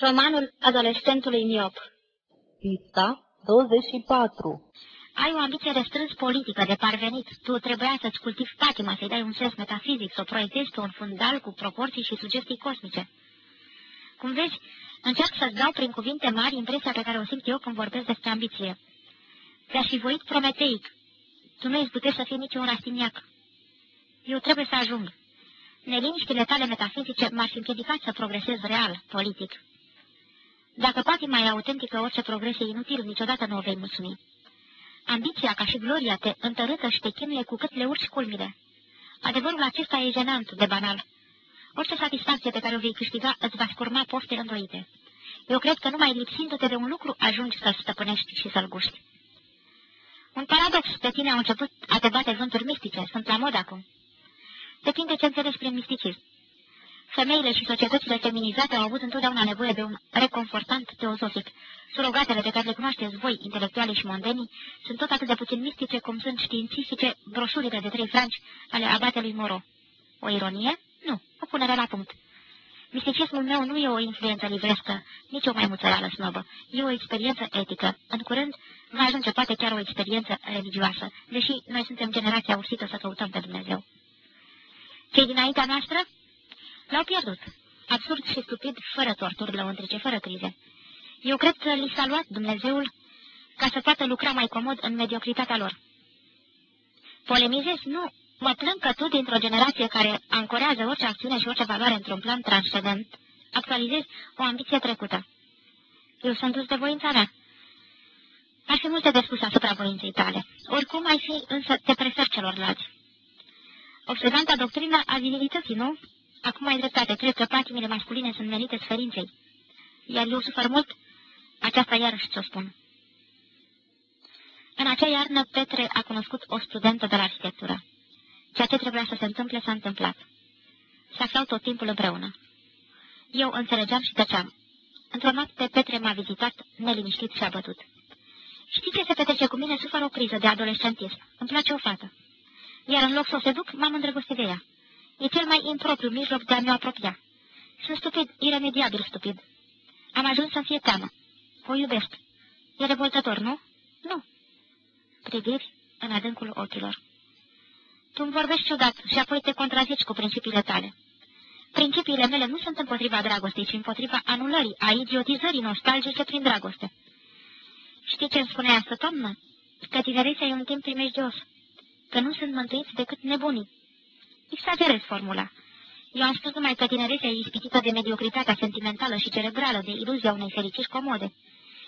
Romanul adolescentului miop Pista 24 Ai o ambiție restrâns politică de parvenit. Tu trebuia să-ți cultivi patima, să-i dai un sens metafizic, să o proiectezi pe un fundal cu proporții și sugestii cosmice. Cum vezi, încerc să-ți dau prin cuvinte mari impresia pe care o simt eu când vorbesc despre ambiție. Te-aș fi voit prometeic. Tu nu izbutești să fii niciun rastiniac. Eu trebuie să ajung. Neliniștile tale metafizice m-ar fi împiedicat să progresez real, politic. Dacă patima e autentică, orice progres e inutil, niciodată nu o vei mulțumi. Ambiția, ca și gloria, te întărâtă și te chinuie cu cât le urci culmile. Adevărul acesta e jenant de banal. Orice satisfacție pe care o vei câștiga îți va scurma pofte îndoite. Eu cred că numai lipsindu-te de un lucru ajungi să-l stăpânești și să-l guști. Un paradox pe tine au început a te bate vânturi mistice, sunt la mod acum. Depinde ce înțelegi prin misticism. Femeile și societățile feminizate au avut întotdeauna nevoie de un reconfortant teozofic. Surogatele pe care le cunoașteți voi, intelectualii și mondenii, sunt tot atât de puțin mistice cum sunt științifice broșurile de trei franci ale abatelui Moro. O ironie? Nu, o punere la punct. Misticismul meu nu e o influență livrescă, nici o maimuțărală snobă. E o experiență etică. În curând va ajunge poate chiar o experiență religioasă, deși noi suntem generația ursită să căutăm pe Dumnezeu. Cei dinaintea noastră L-au pierdut. Absurd și stupid, fără torturi lăuntrice, fără crize. Eu cred că li s-a luat Dumnezeul ca să poată lucra mai comod în mediocritatea lor. Polemizezi? Nu. Mă plâng că tu, dintr-o generație care ancorează orice acțiune și orice valoare într-un plan transcendent, actualizezi o ambiție trecută. Eu sunt dus de voința mea. Ar fi multe de spus asupra voinței tale. Oricum ai fi, însă te prefer celorlalți. Obsedanta doctrina a virilității, nu? Acum ai dreptate, cred că patimile masculine sunt menite sferinței. Iar eu sufăr mult? Aceasta iarăși ți-o spun. În acea iarnă, Petre a cunoscut o studentă de la arhitectură. Ceea ce trebuia să se întâmple s-a întâmplat. Se aflau tot timpul împreună. Eu înțelegeam și tăceam. Într-o noapte, Petre m-a vizitat, neliniștit și abătut. Știi ce se petrece cu mine? Sufăr o criză de adolescentism. Îmi place o fată. Iar în loc să o seduc, m-am îndrăgostit de ea. E cel mai impropriu mijloc de a ne apropia. Sunt stupid, iremediabil stupid. Am ajuns să-mi fie teamă. O iubesc. E revoltător, nu? Nu. Priviri în adâncul ochilor. Tu îmi vorbești ciudat și apoi te contrazici cu principiile tale. Principiile mele nu sunt împotriva dragostei, ci împotriva anulării, a idiotizării nostalgice prin dragoste. Știi ce îmi spunea asta toamnă? Că tinerețea e un timp primejdios, că nu sunt mântuiți decât nebunii. Exagerez formula. Eu am spus numai că tinerețea e ispitită de mediocritatea sentimentală și cerebrală, de iluzia unei fericiri comode.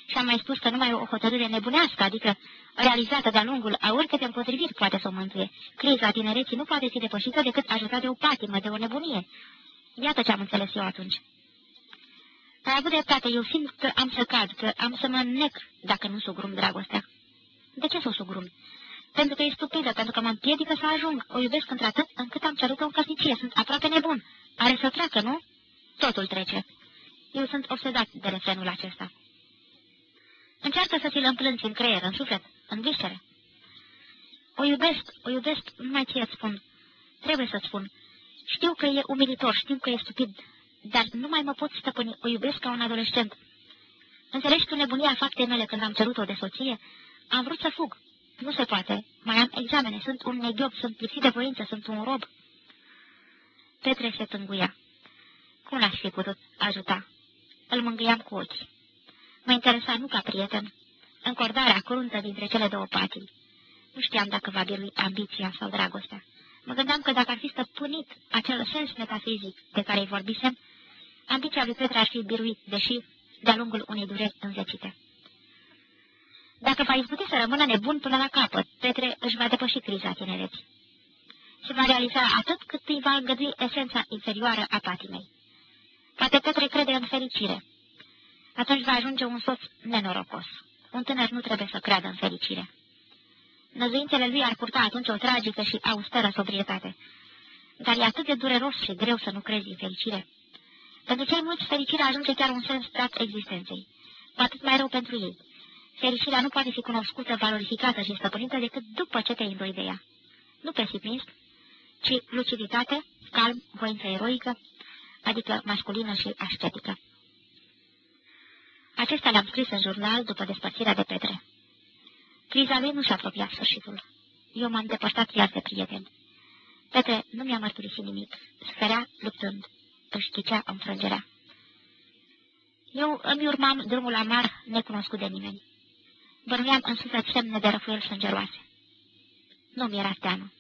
Și am mai spus că numai o hotărâre nebunească, adică realizată de-a lungul a oricâte împotriviri, poate să o mântuie. Criza tinereții nu poate fi depășită decât ajutat de o patimă, de o nebunie. Iată ce am înțeles eu atunci. Ai avut dreptate, eu simt că am să cad, că am să mă nec dacă nu sugrum dragostea. De ce să o sugrum? Pentru că e stupidă, pentru că mă împiedică să ajung. O iubesc într-atât încât am cerut-o în căsnicie. Sunt aproape nebun. Are să treacă, nu? Totul trece. Eu sunt obsedat de refrenul acesta. Încearcă să ți-l împlânți în creier, în suflet, în viscere. O iubesc, o iubesc, numai ție îți spun. Trebuie să-ți spun. Știu că e umilitor, știu că e stupid, dar nu mai mă pot stăpâni. O iubesc ca un adolescent. Înțelegi tu nebunia faptei mele când am cerut-o de soție? Am vrut să fug, nu se poate. Mai am examene. Sunt un negiob, sunt lipsit de voință, sunt un rob. Petre se tânguia. Cum l-aș fi putut ajuta? Îl mângâiam cu ochii. Mă interesa nu ca prieten. Încordarea cruntă dintre cele două patii. Nu știam dacă va birui ambiția sau dragostea. Mă gândeam că dacă ar fi stăpânit acel sens metafizic de care îi vorbisem, ambiția lui Petre ar fi biruit, deși de-a lungul unei dureri înzecite. Dacă va izbuti să rămână nebun până la capăt, Petre își va depăși criza tinereții. Se va realiza atât cât îi va îngădui esența inferioară a patimei. Poate Petre crede în fericire. Atunci va ajunge un soț nenorocos. Un tânăr nu trebuie să creadă în fericire. Năzuințele lui ar purta atunci o tragică și austeră sobrietate. Dar e atât de dureros și greu să nu crezi în fericire. Pentru cei mulți, fericirea ajunge chiar un sens dat existenței. Cu atât mai rău pentru ei Fericirea nu poate fi cunoscută, valorificată și stăpânită decât după ce te îndoi de ea. Nu pesimism, ci luciditate, calm, voință eroică, adică masculină și ascetică. Acesta le-am scris în jurnal după despărțirea de Petre. Criza lui nu și-a apropiat sfârșitul. Eu m-am depărtat iar de prieteni. Petre nu mi-a mărturisit nimic. Sferea luptând. Își chicea înfrângerea. Eu îmi urmam drumul amar, necunoscut de nimeni. Bărneam în suflet semne de răfuieli sângeroase. Nu mi era teamă.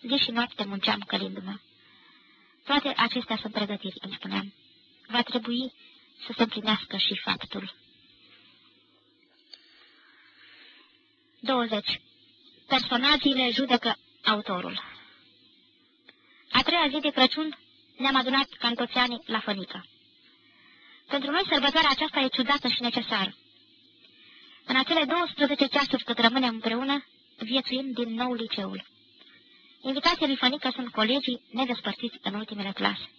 Zi și noapte munceam călindu-mă. Toate acestea sunt pregătiri, îmi spuneam. Va trebui să se împlinească și faptul. 20. Personagiile judecă autorul. A treia zi de Crăciun ne-am adunat ca în toți anii la fănică. Pentru noi sărbătoarea aceasta e ciudată și necesară. În acele 12 ceasuri cât rămânem împreună, viețuim din nou liceul. Invitații lui Fănică sunt colegii nedespărțiți în ultimele clase.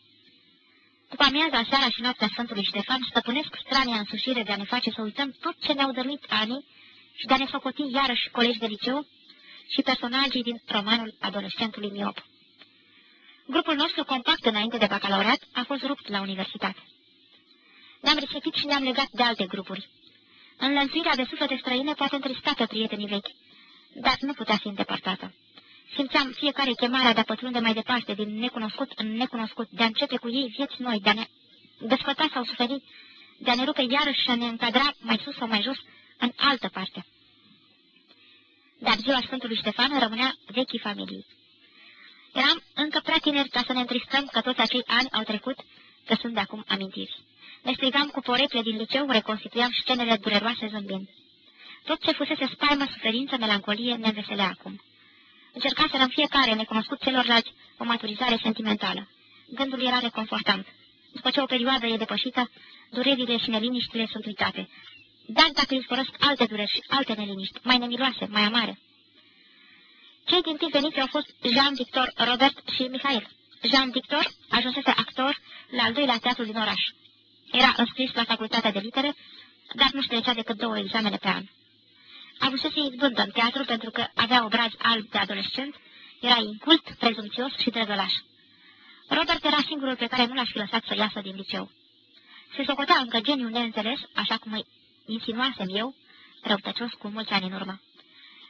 După amiaza, seara și noaptea Sfântului Ștefan, stăpânesc strania însușire de a ne face să uităm tot ce ne-au dăruit anii și de a ne socoti iarăși colegi de liceu și personajii din romanul adolescentului miop. Grupul nostru compact înainte de bacalaureat a fost rupt la universitate. Ne-am risipit și ne-am legat de alte grupuri. Înlănțuirea de suflete străine poate întrista pe prietenii vechi, dar nu putea fi îndepărtată. Simțeam fiecare chemarea de a pătrunde mai departe, din necunoscut în necunoscut, de a începe cu ei vieți noi, de a ne desfăta sau suferi, de a ne rupe iarăși și a ne încadra mai sus sau mai jos în altă parte. Dar ziua Sfântului Ștefan rămânea vechii familii. Eram încă prea tineri ca să ne întristăm că toți acei ani au trecut, că sunt de acum amintiri. Ne strigam cu porecle din liceu, reconstituiam scenele dureroase zâmbind. Tot ce fusese spaimă, suferință, melancolie, ne înveselea acum. Încercaserăm fiecare, necunoscut celorlalți, o maturizare sentimentală. Gândul era reconfortant. După ce o perioadă e depășită, durerile și neliniștile sunt uitate. Dar dacă îi sporăsc alte dureri și alte neliniști, mai nemiloase, mai amare. Cei din timp veniți au fost Jean-Victor Robert și Mihail. Jean-Victor ajunsese actor la al doilea teatru din oraș. Era înscris la facultatea de litere, dar nu trecea decât două examene pe an. Avusese izbândă în teatru pentru că avea obraz alb de adolescent, era incult, prezumțios și drăgălaș. Robert era singurul pe care nu l-aș fi lăsat să iasă din liceu. Se socotea încă geniu neînțeles, așa cum îi insinuasem eu, răutăcios cu mulți ani în urmă.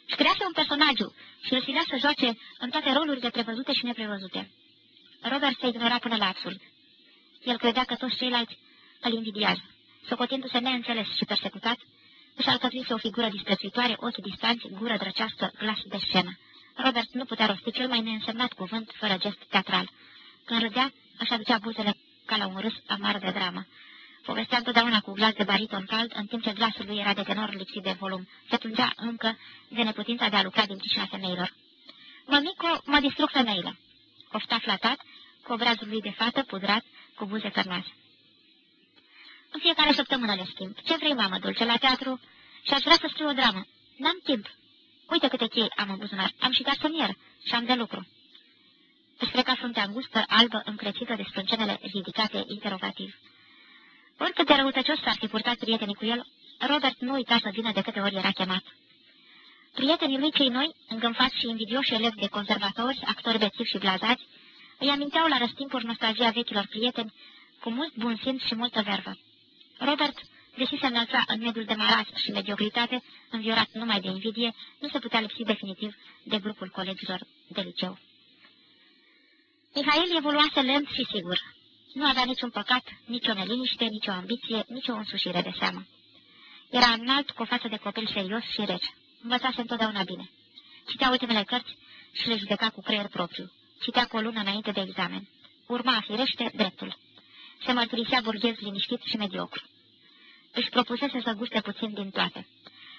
Și crease un personaj și îl silea să joace în toate rolurile prevăzute și neprevăzute. Robert se ignora până la absurd. El credea că toți ceilalți îl invidiază. Socotindu-se neînțeles și persecutat, își alcătuise o figură disprețuitoare, ochi distanți, gură drăcească, glas de scenă. Robert nu putea rosti cel mai neînsemnat cuvânt fără gest teatral. Când râdea, își aducea buzele ca la un râs amar de dramă. Povestea întotdeauna cu glas de bariton cald, în timp ce glasul lui era de tenor lipsit de volum. Se plângea încă de neputința de a lucra din pricina femeilor. Mămico, mă distrug femeile. Oftaș flatat, cu obrazul lui de fată, pudrat, cu buze cărnoase. În fiecare săptămână le schimb. Ce vrei, mamă, dulce, la teatru? Și aș vrea să scriu o dramă. N-am timp. Uite câte chei am în buzunar. Am și garsonier și am de lucru. Își freca fruntea îngustă, albă, încrețită de sprâncenele ridicate interogativ. Oricât de răutăcios s-ar fi purtat prietenii cu el, Robert nu uita să vină de câte ori era chemat. Prietenii lui cei noi, îngânfați și invidioși elevi de conservatori, actori bețivi și blazați, îi aminteau la răstimpuri nostalgia vechilor prieteni, cu mult bun simț și multă vervă. Robert, deși se înălța în mediul de maras și mediocritate, înviorat numai de invidie, nu se putea lipsi definitiv de grupul colegilor de liceu. Mihail evoluase lent și sigur. Nu avea niciun păcat, nicio neliniște, nicio ambiție, nicio însușire de seamă. Era înalt, cu o față de copil serios și rece. Învățase întotdeauna bine. Citea ultimele cărți și le judeca cu creier propriu. Citea cu o lună înainte de examen. Urma, firește, dreptul se mărturisea burghez liniștit și mediocru. Își propusese să guste puțin din toate.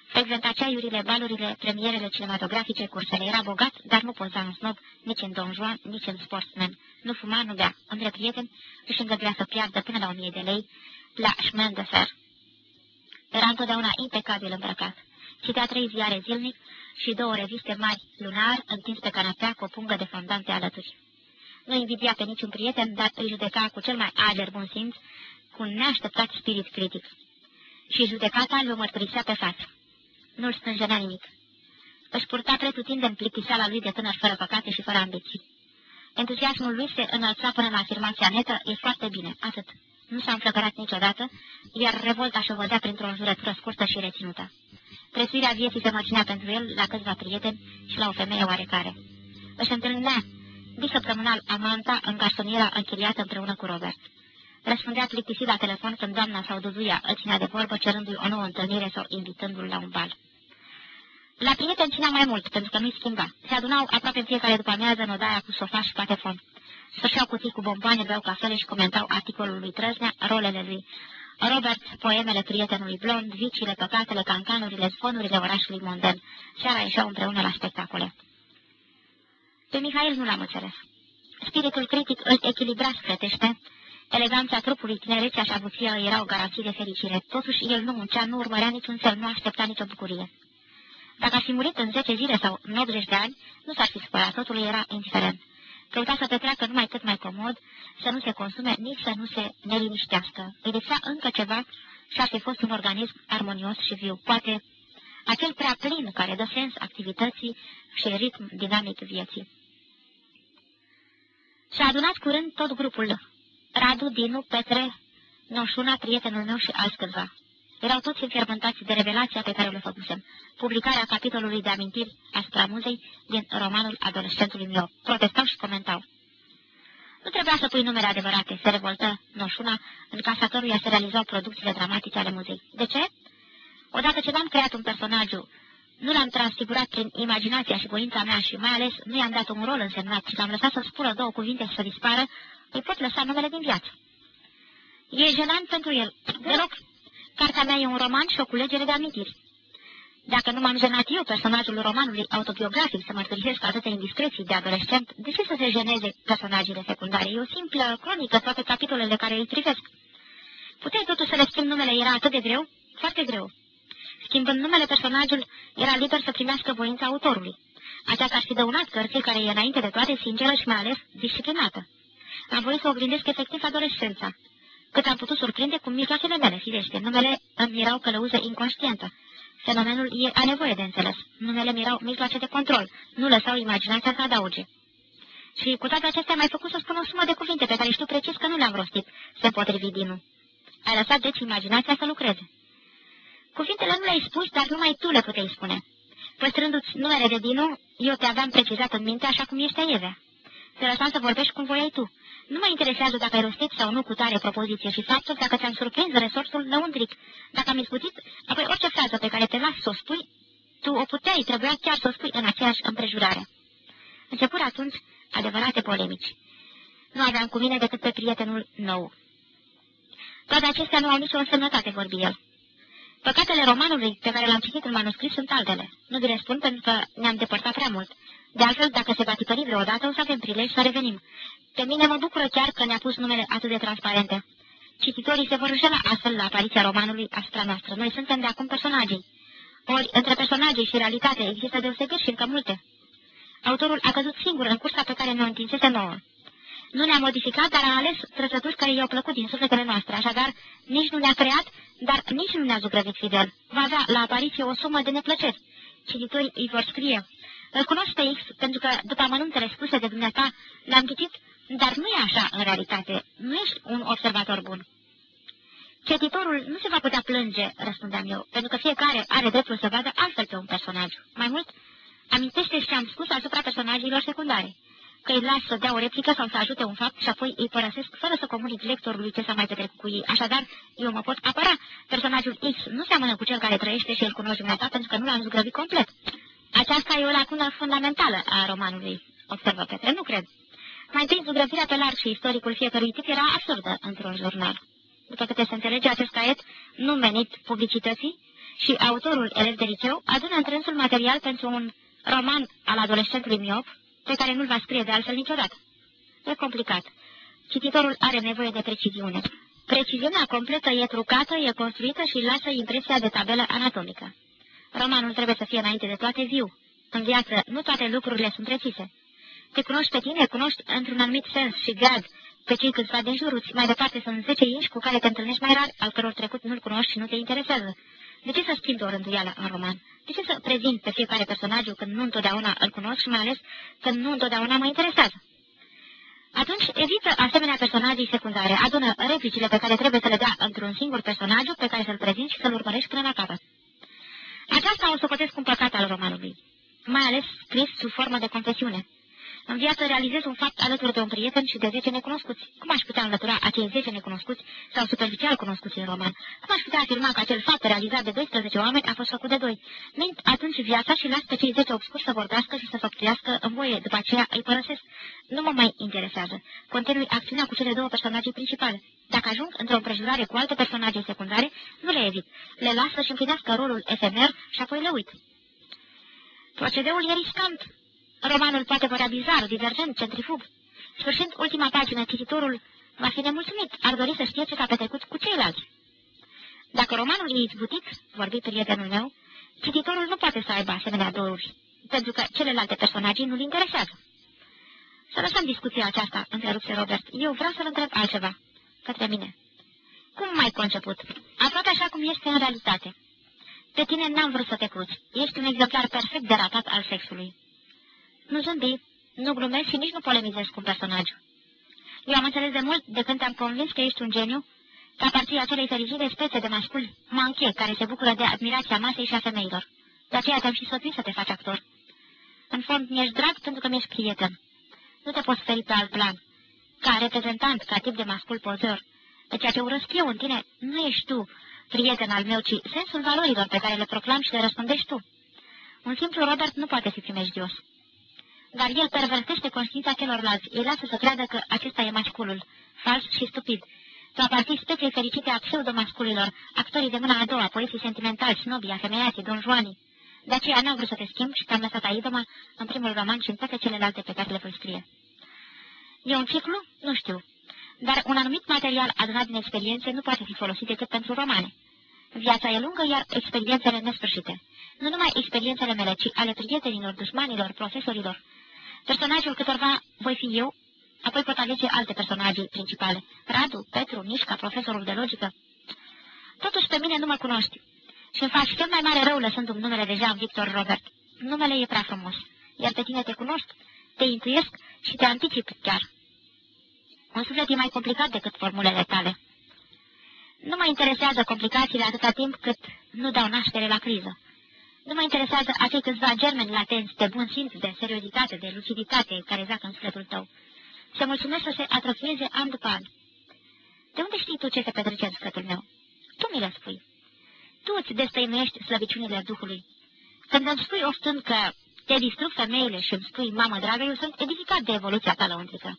Frecventa ceaiurile, balurile, premierele cinematografice, cursele. Era bogat, dar nu poza în snob, nici în Don Juan, nici în Sportsman. Nu fuma, nu bea. Între prieteni își îngăduia să piardă până la o mie de lei la chemin de fer. Era întotdeauna impecabil îmbrăcat. Citea trei ziare zilnic și două reviste mari lunar, întins pe canapea cu o pungă de fondante alături nu invidia pe niciun prieten, dar îi judeca cu cel mai ager bun simț, cu un neașteptat spirit critic. Și judecata îl mărturisea pe față. Nu-l stânjenea nimic. Își purta pretutindem plictiseala lui de tânăr fără păcate și fără ambiții. Entuziasmul lui se înălța până la afirmația netă, e foarte bine, atât. nu s-a înflăcărat niciodată, iar revolta și-o văzea printr-o jurătură scurtă și reținută. Prețuirea vieții se mărcinea pentru el la câțiva prieteni și la o femeie oarecare. Își întâlnea bisăptămânal amanta în garsoniera închiriată împreună cu Robert. Răspundea plictisit la telefon când doamna sau Duduia îl ținea de vorbă cerându-i o nouă întâlnire sau invitându-l la un bal. La prieteni ținea mai mult, pentru că nu-i schimba. Se adunau aproape în fiecare după amiază în odaia cu sofa și patefon. Sfârșeau cutii cu bomboane, beau cafele și comentau articolul lui Trăznea, rolele lui Robert, poemele prietenului blond, vicile, păcatele, cancanurile, zvonurile orașului monden. Seara ieșeau împreună la spectacole. Pe Mihail nu l-am înțeles. Spiritul critic îl echilibra scretește, eleganța trupului, tinerețea și avuția erau garanții de fericire. Totuși, el nu muncea, nu urmărea niciun fel, nu aștepta nicio bucurie. Dacă ar fi murit în 10 zile sau în 80 de ani, nu s-ar fi spărat, totul era indiferent. Căuta să petreacă numai cât mai comod, să nu se consume, nici să nu se neliniștească. Îi lipsea încă ceva și ar fi fost un organism armonios și viu. Poate acel prea plin care dă sens activității și ritm dinamic vieții. Și-a adunat curând tot grupul. Radu, Dinu, Petre, Noșuna, prietenul meu și alți câțiva. Erau toți înfierbântați de revelația pe care le făcusem, publicarea capitolului de amintiri asupra muzei din romanul adolescentului meu. Protestau și comentau. Nu trebuia să pui numere adevărate, se revoltă Noșuna, în casa căruia se realizau producțiile dramatice ale muzei. De ce? Odată ce n-am creat un personaj, nu l-am transfigurat prin imaginația și voința mea și mai ales nu i-am dat un rol însemnat și l-am lăsat să spună două cuvinte și să dispară, îi pot lăsa numele din viață. E jenant pentru el. Deloc. Cartea mea e un roman și o culegere de amintiri. Dacă nu m-am jenat eu personajul romanului autobiografic să mărturisesc atâtea indiscreții de adolescent, de ce să se jeneze personajele secundare? E o simplă cronică toate capitolele care îi privesc. Puteai totuși să le schimb numele, era atât de greu? Foarte greu. Schimbând numele, personajul era liber să primească voința autorului. Aceasta ar fi dăunat cărții care e înainte de toate sinceră și mai ales disciplinată. Am voit să oglindesc efectiv adolescența cât am putut surprinde cu mijloacele mele, firește. Numele îmi erau călăuză inconștientă. Fenomenul e a nevoie de înțeles. Numele mi erau mijloace de control. Nu lăsau imaginația să adauge. Și cu toate acestea mai făcut să spun o sumă de cuvinte pe care știu precis că nu le-am rostit, se potrivi Dinu. Ai lăsat deci imaginația să lucreze. Cuvintele nu le-ai spus, dar numai tu le puteai spune. Păstrându-ți numele de Dinu, eu te aveam precizat în minte așa cum ești Evea. Te lăsam să vorbești cum voiai tu. Nu mă interesează dacă ai rostit sau nu cu tare propoziție și faptul dacă ți-am surprins resortul lăuntric. Dacă am izbutit, apoi orice frază pe care te las să o spui, tu o puteai, trebuia chiar să o spui în aceeași împrejurare. Început atunci adevărate polemici. Nu aveam cu mine decât pe prietenul nou. Toate acestea nu au nicio însemnătate, vorbi el. Păcatele romanului pe care l-am citit în manuscris sunt altele. Nu vi le spun pentru că ne-am depărtat prea mult. De altfel, dacă se va tipări vreodată, o să avem prilej să revenim. Pe mine mă bucură chiar că ne-a pus numele atât de transparente. Cititorii se vor înșela astfel la apariția romanului asupra noastră. Noi suntem de acum personajii. Ori, între personaje și realitate există deosebiri și încă multe. Autorul a căzut singur în cursa pe care ne-o întinsese nouă. Nu ne-a modificat, dar a ales trăsături care i-au plăcut din sufletele noastre, așadar nici nu ne-a creat, dar nici nu ne-a zugrăvit fidel. Va avea la apariție o sumă de neplăceri. Cititorii îi vor scrie. Îl cunosc pe X pentru că, după amănuntele spuse de dumneata, l-am citit dar nu e așa în realitate. Nu ești un observator bun. Cetitorul nu se va putea plânge, răspundeam eu, pentru că fiecare are dreptul să vadă altfel pe un personaj. Mai mult, amintește ce am spus asupra personajelor secundare, că îi las să dea o replică sau să ajute un fapt și apoi îi părăsesc fără să comunic lectorului ce s-a mai petrecut cu ei. Așadar, eu mă pot apăra. Personajul X nu seamănă cu cel care trăiește și îl cunoști dumneata pentru că nu l-am zugrăvit complet. Aceasta e o lacună fundamentală a romanului, observă Petre, nu cred. Mai întâi, zugrăvirea pe larg și istoricul fiecărui tip era absurdă într-un jurnal. După câte se înțelege, acest caiet, nu menit publicității, și autorul elev de liceu adună întrânsul material pentru un roman al adolescentului miop, pe care nu-l va scrie de altfel niciodată. E complicat. Cititorul are nevoie de preciziune. Preciziunea completă e trucată, e construită și lasă impresia de tabelă anatomică. Romanul trebuie să fie înainte de toate viu. În viață nu toate lucrurile sunt precise. Te cunoști pe tine, cunoști într-un anumit sens și grad pe cei câțiva de juruți. Mai departe sunt zece inși cu care te întâlnești mai rar, al căror trecut nu-l cunoști și nu te interesează. De ce să schimbi o rânduială în roman? De ce să prezint pe fiecare personaj când nu întotdeauna îl cunosc și mai ales când nu întotdeauna mă interesează? Atunci evită asemenea personajii secundare, adună replicile pe care trebuie să le dea într-un singur personaj pe care să-l prezinți și să-l urmărești până la capăt. Aceasta o socotesc un păcat al romanului, mai ales scris sub formă de confesiune. În viață realizez un fapt alături de un prieten și de 10 necunoscuți. Cum aș putea înlătura acei 10 necunoscuți sau superficial cunoscuți în roman? Cum aș putea afirma că acel fapt realizat de 12 oameni a fost făcut de doi? Mint atunci viața și las pe cei 10 obscuri să vorbească și să făptuiască în voie. După aceea îi părăsesc. Nu mă mai interesează. Continui acțiunea cu cele două personaje principale. Dacă ajung într-o împrejurare cu alte personaje secundare, nu le evit. Le las să-și împlinească rolul efemer și apoi le uit. Procedeul e riscant. Romanul poate părea bizar, divergent, centrifug. Sfârșind ultima pagină, cititorul va fi nemulțumit, ar dori să știe ce s-a petrecut cu ceilalți. Dacă romanul e izbutit, vorbi prietenul meu, cititorul nu poate să aibă asemenea doruri, pentru că celelalte personaje nu-l interesează. Să lăsăm discuția aceasta, întrerupse Robert. Eu vreau să-l întreb altceva. Către mine. Cum mai conceput? Aproape așa cum este în realitate. Pe tine n-am vrut să te cruți. Ești un exemplar perfect de ratat al sexului. Nu zâmbi, nu glumesc și nici nu polemizez cu un personaj. Eu am înțeles de mult de când te-am convins că ești un geniu, că aparții acelei fericire spețe de mascul manche care se bucură de admirația masei și a femeilor. De aceea te-am și sfătuit să te faci actor. În fond, mi-ești drag pentru că mi-ești prieten. Nu te poți feri pe alt plan. Ca reprezentant, ca tip de mascul pozor. De ceea ce urăsc eu în tine, nu ești tu, prieten al meu, ci sensul valorilor pe care le proclam și le răspundești tu. Un simplu Robert nu poate fi primejdios dar el pervertește conștiința celorlalți. Îi lasă să creadă că acesta e masculul, fals și stupid. Tu aparții speției fericite a pseudo-masculilor, actorii de mâna a doua, poeții sentimentali, snobii, afemeiații, donjoanii. De aceea n-am vrut să te schimb și te-am lăsat aidoma în primul roman și în toate celelalte pe care le voi scrie. E un ciclu? Nu știu. Dar un anumit material adunat din experiențe nu poate fi folosit decât pentru romane. Viața e lungă, iar experiențele nesfârșite. Nu numai experiențele mele, ci ale prietenilor, dușmanilor, profesorilor, Personajul câtorva voi fi eu, apoi pot alege alte personaje principale. Radu, Petru, Nișca, profesorul de logică. Totuși pe mine nu mă cunoști și îmi faci cel mai mare rău lăsându-mi numele deja Victor Robert. Numele e prea frumos, iar pe tine te cunosc, te intuiesc și te anticip chiar. Un suflet e mai complicat decât formulele tale. Nu mă interesează complicațiile atâta timp cât nu dau naștere la criză. Nu mă interesează acei câțiva germeni latenți de bun simț, de seriozitate, de luciditate care zac în sufletul tău. Se mulțumesc să se atrofieze an după an. De unde știi tu ce se petrece în sufletul meu? Tu mi le spui. Tu îți destăinuiești slăbiciunile Duhului. Când îmi spui oftând că te distrug femeile și îmi spui, mamă dragă, eu sunt edificat de evoluția ta lăuntrică.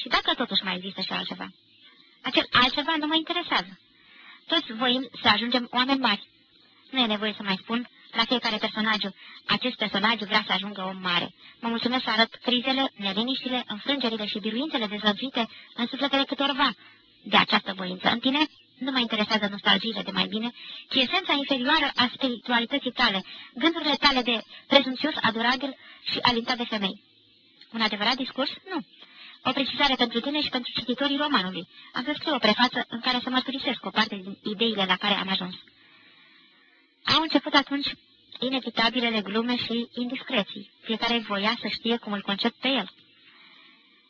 Și dacă totuși mai există și altceva? Acel altceva nu mă interesează. Toți voim să ajungem oameni mari. Nu e nevoie să mai spun la fiecare personaj. Acest personaj vrea să ajungă om mare. Mă mulțumesc să arăt crizele, neliniștile, înfrângerile și biruințele dezvățuite în sufletele câtorva de această voință. În tine nu mă interesează nostalgiile de mai bine, ci esența inferioară a spiritualității tale, gândurile tale de prezumțios, adorabil și alintat de femei. Un adevărat discurs? Nu. O precizare pentru tine și pentru cititorii romanului. Am să scriu o prefață în care să mărturisesc o parte din ideile la care am ajuns. Au început atunci inevitabilele glume și indiscreții. Fiecare voia să știe cum îl concep pe el.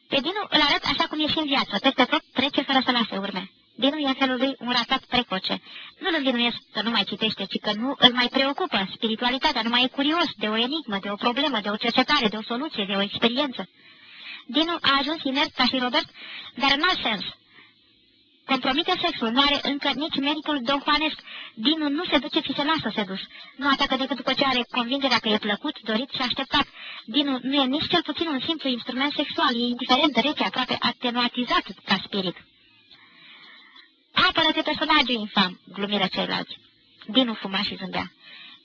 Pe Dinu îl arăt așa cum e și în viață, peste tot trece fără să lase urme. Dinu e în felul lui un ratat precoce. Nu îl învinuiesc că nu mai citește, ci că nu îl mai preocupă. Spiritualitatea nu mai e curios de o enigmă, de o problemă, de o cercetare, de o soluție, de o experiență. Dinu a ajuns inert ca și Robert, dar în alt sens, compromite sexul, nu are încă nici meritul dohoanesc. Dinu nu se duce, ci se lasă sedus. Nu atacă decât după ce are convingerea că e plăcut, dorit și așteptat. Dinu nu e nici cel puțin un simplu instrument sexual, e indiferent, rece, aproape atenuatizat ca spirit. Apără-te personajul infam, glumiră ceilalți. Dinu fuma și zâmbea.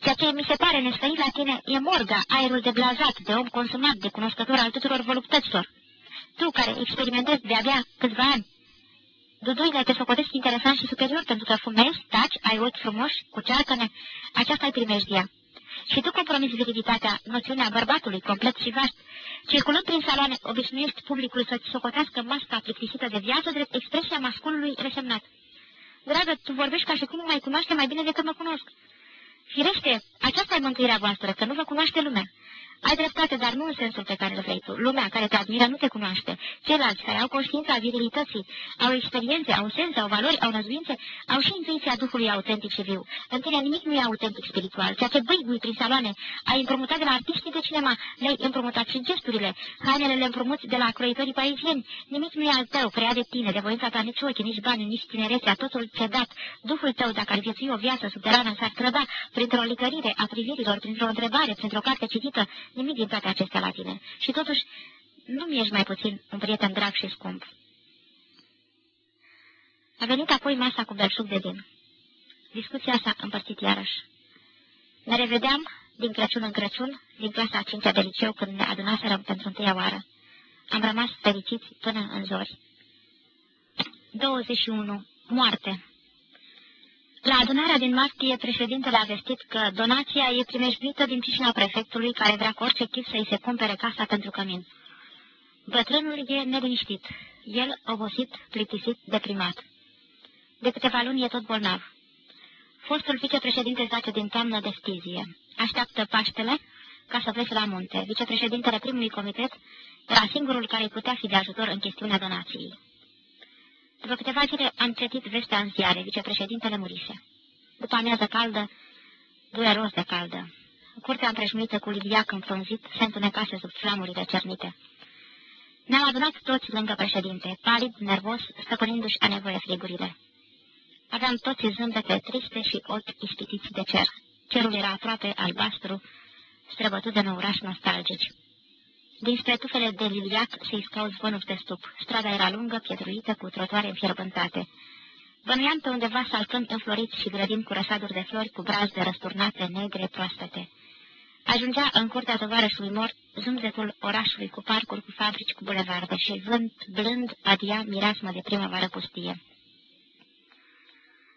Ceea ce mi se pare nesfăit la tine e morga, aerul de blazat, de om consumat, de cunoscător al tuturor voluptăților. Tu, care experimentezi de-abia câțiva ani, Duduile te socotesc interesant și superior pentru că fumezi, taci, ai ochi frumoși, cu cearcăne. Aceasta ai primejdia. Și tu compromiți virilitatea, noțiunea bărbatului complet și vast. Circulând prin saloane, obișnuiești publicul să-ți socotească masca plictisită de viață drept expresia masculului resemnat. Dragă, tu vorbești ca și cum mai cunoaște mai bine decât mă cunosc. Firește, aceasta e mântuirea voastră, că nu vă cunoaște lumea. Ai dreptate, dar nu în sensul pe care îl vrei tu. Lumea care te admiră nu te cunoaște. Ceilalți care au conștiința virilității, au experiențe, au sens, au valori, au năzuințe, au și intuiția Duhului autentic și viu. În tine nimic nu e autentic spiritual. Ceea ce băigui prin saloane, ai împrumutat de la artiștii de cinema, le-ai împrumutat și gesturile. Hainele le împrumuți de la croitorii parizieni. Nimic nu e al tău, creat de tine, de voința ta, nici ochi, nici bani, nici tinerețea, totul cedat. Duhul tău, dacă ar viețui o viață subterană, s-ar trăda printr-o licărire a privirilor, printr-o întrebare, printr-o carte citită, nimic din toate acestea la tine. Și totuși, nu mi ești mai puțin un prieten drag și scump. A venit apoi masa cu belșug de vin. Discuția s-a împărțit iarăși. Ne revedeam din Crăciun în Crăciun, din clasa a cincea de liceu, când ne adunaserăm pentru întâia oară. Am rămas fericiți până în zori. 21. Moarte la adunarea din martie, președintele a vestit că donația e primejduită din pricina prefectului, care vrea cu orice chip să-i se cumpere casa pentru cămin. Bătrânul e neliniștit. El, obosit, plictisit, deprimat. De câteva luni e tot bolnav. Fostul vicepreședinte zace din toamnă de stizie. Așteaptă Paștele ca să plece la munte. Vicepreședintele primului comitet era singurul care îi putea fi de ajutor în chestiunea donației. După câteva zile am citit vestea în ziare, vicepreședintele murise. După amiază caldă, dureros de caldă. Curtea împrejmuită cu liviac înfrunzit se întunecase sub flamurile cernite. Ne-am adunat toți lângă președinte, palid, nervos, stăpânindu-și a nevoie frigurile. Aveam toți zâmbete triste și ochi ispitiți de cer. Cerul era aproape albastru, străbătut de năurași nostalgici. Dinspre tufele de liliac se iscau zvonuri de stup. Strada era lungă, pietruită, cu trotoare înfierbântate. Bănuiam pe undeva salcând înfloriți și grădini cu răsaduri de flori, cu brazde răsturnate, negre, proaspete. Ajungea în curtea tovarășului mort zumzetul orașului cu parcuri, cu fabrici, cu bulevarde și vânt blând adia mireasmă de primăvară pustie.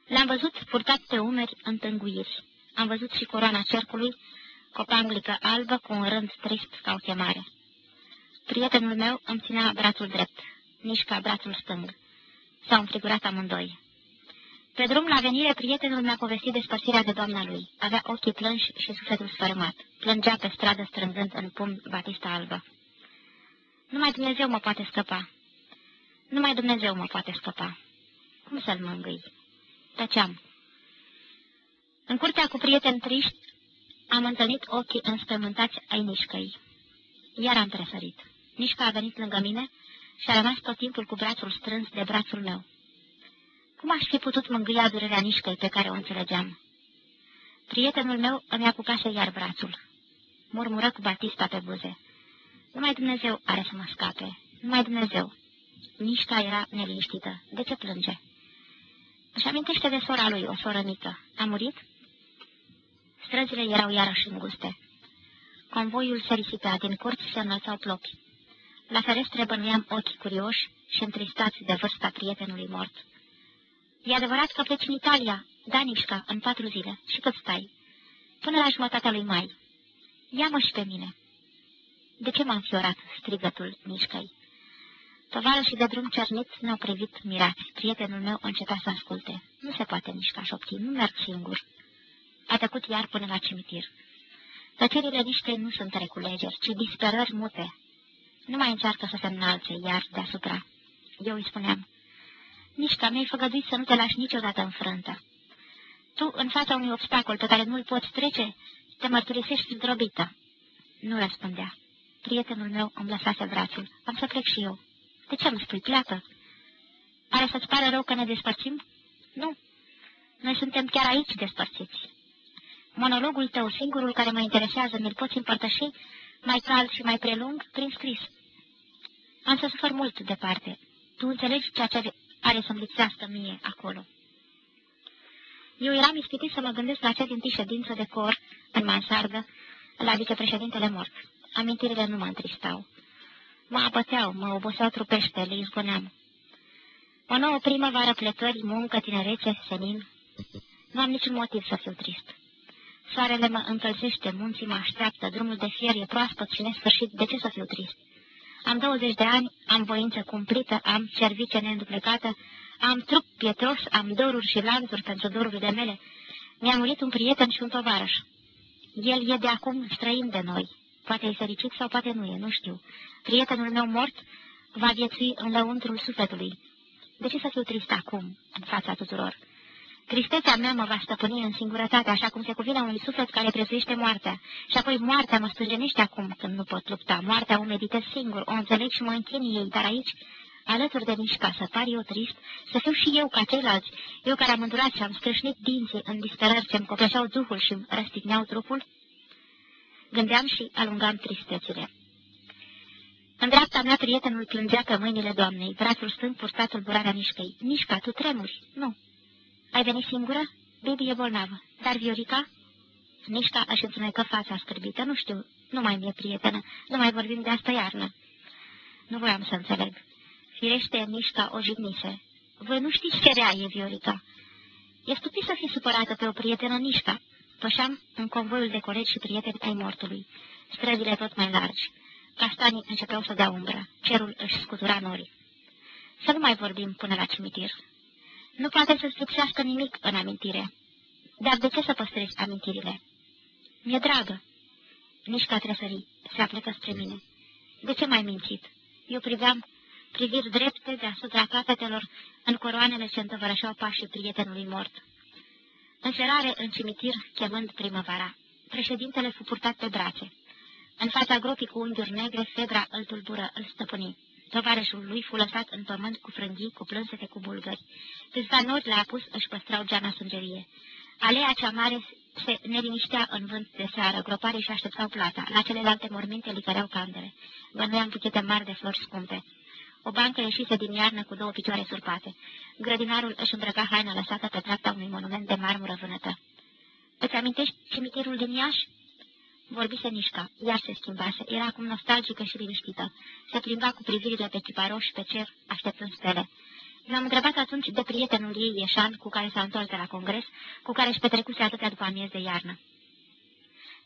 L-am văzut purtat pe umeri întânguiri. Am văzut și coroana cercului, copanglică albă cu un rând trist ca o chemare. Prietenul meu îmi ținea brațul drept, ca brațul stâng. S-au înfrigurat amândoi. Pe drum la venire, prietenul mi-a povestit despărțirea de doamna lui. Avea ochii plânși și sufletul sfărâmat. Plângea pe stradă strângând în pumn batista albă. Numai Dumnezeu mă poate scăpa. Numai Dumnezeu mă poate scăpa. Cum să-l mângâi? Tăceam. În curtea cu prieteni triști, am întâlnit ochii înspământați ai nișcăi. Iar am tresărit. Mișca a venit lângă mine și a rămas tot timpul cu brațul strâns de brațul meu. Cum aș fi putut mângâia durerea nișcăi pe care o înțelegeam? Prietenul meu îmi apucase iar brațul. Murmură cu Batista pe buze. Numai Dumnezeu are să mă scape. Numai Dumnezeu. Nișca era neliniștită. De ce plânge? Își amintește de sora lui, o soră mică. A murit? Străzile erau iarăși înguste. Convoiul se risipea, din curți se înălțau plopi. La ferestre bănuiam ochi curioși și întristați de vârsta prietenului mort. E adevărat că pleci în Italia, Danișca, în patru zile. Și cât stai? Până la jumătatea lui mai. Ia-mă și pe mine. De ce m-am fiorat strigătul Nișcăi? și de drum cerniți ne-au privit mirați. Prietenul meu începea să asculte. Nu se poate mișca șoptii, nu merg singur. A tăcut iar până la cimitir. Tăcerile Nișcăi nu sunt reculegeri, ci disperări mute, nu mai încearcă să se înalțe iar deasupra. Eu îi spuneam, Nișca, mi-ai făgăduit să nu te lași niciodată înfrântă. Tu, în fața unui obstacol pe care nu-l poți trece, te mărturisești zdrobită. Nu răspundea. Prietenul meu îmi lăsase brațul. Am să plec și eu. De ce îmi spui pleacă? Pare să-ți pare rău că ne despărțim? Nu. Noi suntem chiar aici despărțiți. Monologul tău, singurul care mă interesează, mi-l poți împărtăși mai cald și mai prelung, prin scris. Am să sufăr mult departe. Tu înțelegi ceea ce are să-mi lipsească mie acolo. Eu eram ispitit să mă gândesc la cea din ședință de cor în mansardă, la vicepreședintele mort. Amintirile nu mă întristau. Mă apăteau, mă oboseau trupește, le izgoneam. O nouă primăvară plecări, muncă, tinerețe, senin. Nu am niciun motiv să fiu trist. Soarele mă încălzește, munții mă așteaptă, drumul de fier e proaspăt și nesfârșit, de ce să fiu trist? Am 20 de ani, am voință cumplită, am cervice neînduplecată, am trup pietros, am doruri și lanțuri pentru dorurile mele. Mi-a murit un prieten și un tovarăș. El e de acum străin de noi. Poate e fericit sau poate nu e, nu știu. Prietenul meu mort va viețui în lăuntrul sufletului. De ce să fiu trist acum, în fața tuturor? Tristețea mea mă va stăpâni în singurătate, așa cum se cuvine unui suflet care prețuiește moartea. Și apoi moartea mă stânjenește acum când nu pot lupta. Moartea o meditez singur, o înțeleg și mă închin ei, dar aici, alături de mișca, să par eu trist, să fiu și eu ca ceilalți, eu care am îndurat și am strâșnit dinții în disperări ce-mi copeșeau duhul și îmi răstigneau trupul? Gândeam și alungam tristețile. În dreapta mea prietenul plângea pe mâinile doamnei, brațul stâng purta tulburarea mișcăi. Mișca, tu tremuri? Nu. Ai venit singură? Bibi e bolnavă. Dar Viorica? Mișca își întunecă fața scârbită. Nu știu, nu mai mi-e prietenă. Nu mai vorbim de asta iarnă. Nu voiam să înțeleg. Firește, Mișca o jignise. Voi nu știți ce rea e Viorica. E stupid să fii supărată pe o prietenă Mișca. Pășeam în convoiul de colegi și prieteni ai mortului. Străzile tot mai largi. Castanii începeau să dea umbră. Cerul își scutura norii. Să nu mai vorbim până la cimitir. Nu poate să-ți lipsească nimic în amintire. Dar de ce să păstrezi amintirile? Mi-e dragă. Nici ca tresării. Se aplecă spre mine. De ce mai mințit? Eu priveam priviri drepte deasupra capetelor în coroanele ce întovărășeau pașii prietenului mort. Înserare în cimitir, chemând primăvara. Președintele fu purtat pe brațe. În fața gropii cu unghiuri negre, febra îl tulbură, îl stăpâni. Tovarășul lui fu lăsat în pământ cu frânghii, cu plânsete, cu bulgări. Câțiva nori le-a pus își păstrau geana sângerie. Alea cea mare se neliniștea în vânt de seară, groparii și așteptau plata. La celelalte morminte licăreau candele. Bănuiam buchete mari de flori scumpe. O bancă ieșise din iarnă cu două picioare surpate. Grădinarul își îmbrăca haina lăsată pe treapta unui monument de marmură vânătă. Îți amintești cimitirul din Iași? Vorbise Nișca, iar se schimbase, era acum nostalgică și liniștită. Se plimba cu privirile pe ciparoși pe cer, așteptând stele. l am întrebat atunci de prietenul ei, Ieșan, cu care s-a întors de la congres, cu care își petrecuse atâtea după amiez de iarnă.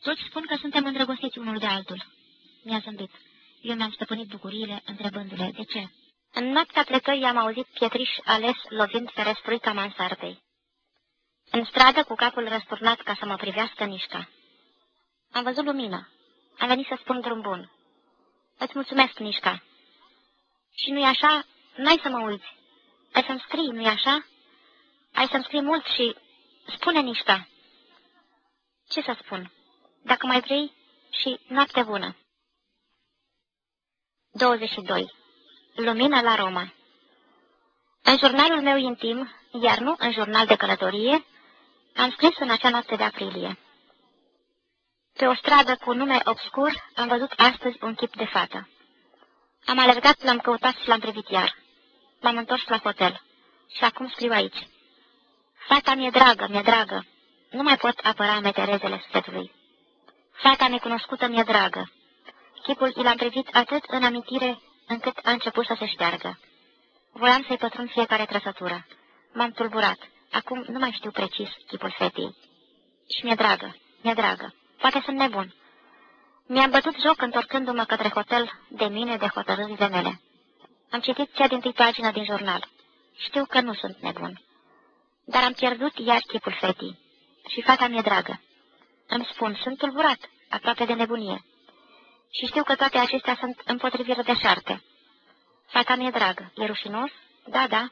Toți spun că suntem îndrăgostiți unul de altul. Mi-a zâmbit. Eu mi-am stăpânit bucuriile, întrebându-le de ce. În noaptea plecării am auzit pietriș ales lovind ferestruica mansardei. În stradă, cu capul răsturnat ca să mă privească Nișca. Am văzut lumină. Am venit să spun drum bun. Îți mulțumesc, Nișca. Și nu-i așa? N-ai să mă uiți. Ai să-mi scrii, nu-i așa? Ai să-mi scrii mult și... Spune, Nișca. Ce să spun? Dacă mai vrei și noapte bună. 22. Lumină la Roma În jurnalul meu intim, iar nu în jurnal de călătorie, am scris în acea noapte de aprilie. Pe o stradă cu nume obscur am văzut astăzi un chip de fată. Am alergat, l-am căutat și l-am privit iar. M-am întors la hotel. Și acum scriu aici. Fata mi-e dragă, mi-e dragă. Nu mai pot apăra meterezele sufletului. Fata necunoscută mi-e dragă. Chipul i l-am privit atât în amintire încât a început să se șteargă. Voiam să-i pătrund fiecare trăsătură. M-am tulburat. Acum nu mai știu precis chipul fetei. Și mi-e dragă, mi-e dragă. Poate sunt nebun. Mi-am bătut joc întorcându-mă către hotel de mine, de hotărârile mele. Am citit cea din pagină din jurnal. Știu că nu sunt nebun. Dar am pierdut iar chipul fetii. Și fata mi-e dragă. Îmi spun, sunt tulburat, aproape de nebunie. Și știu că toate acestea sunt împotrivire de șarte. Fata mi-e dragă. E rușinos? Da, da.